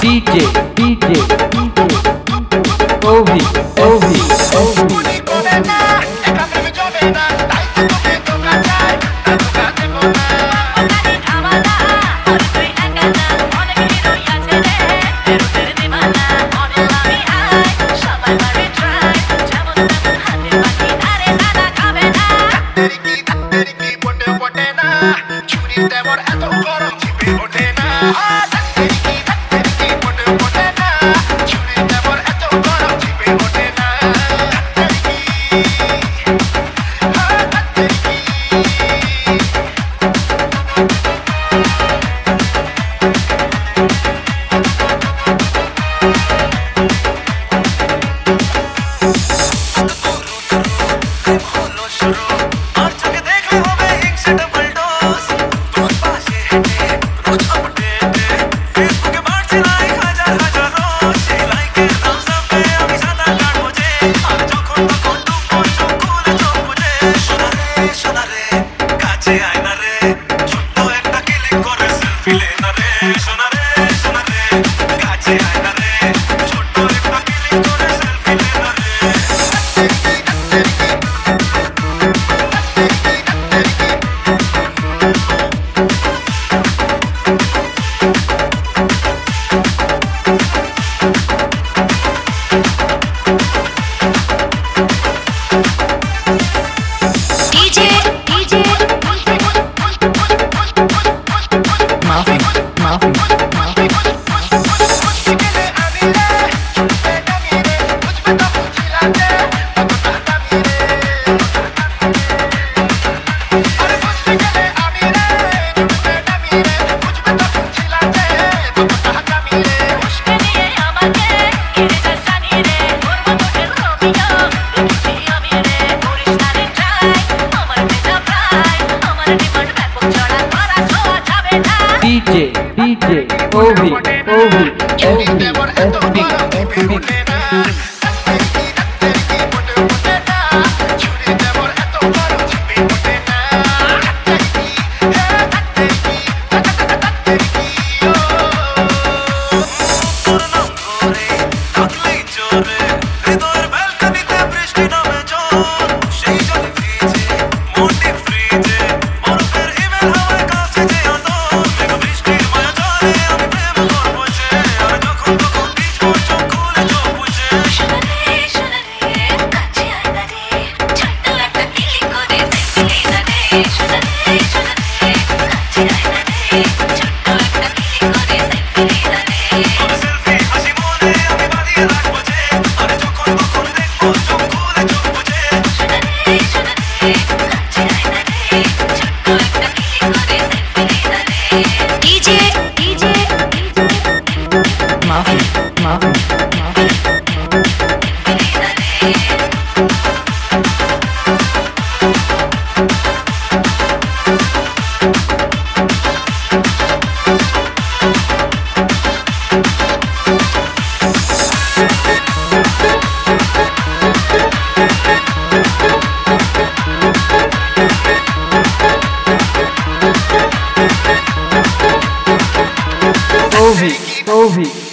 DJ, DJ, DJ, Ovi. Oh. DJ, DJ, DJ. Mafia.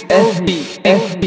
FB. FB.